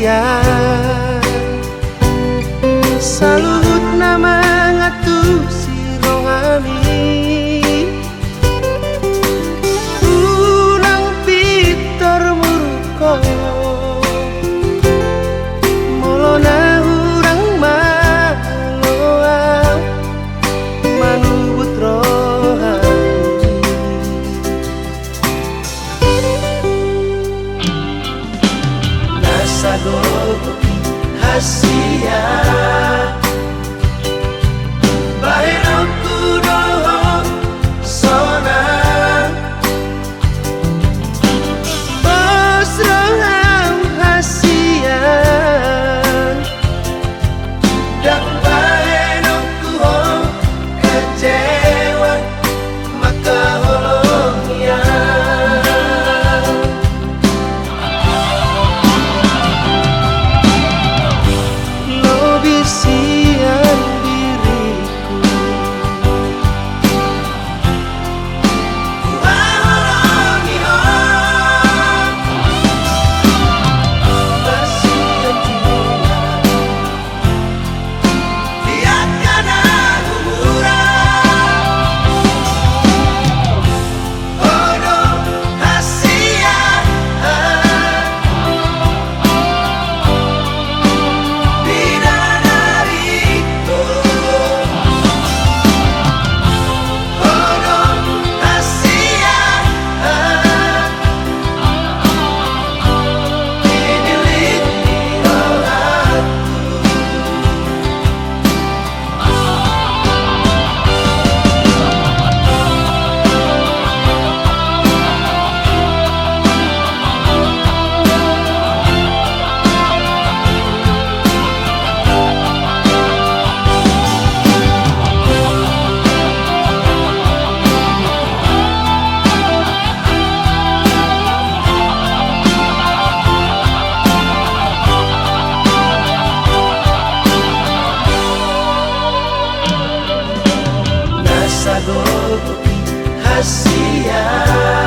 dia. Nama mangatu si rohamin saciar. raciar.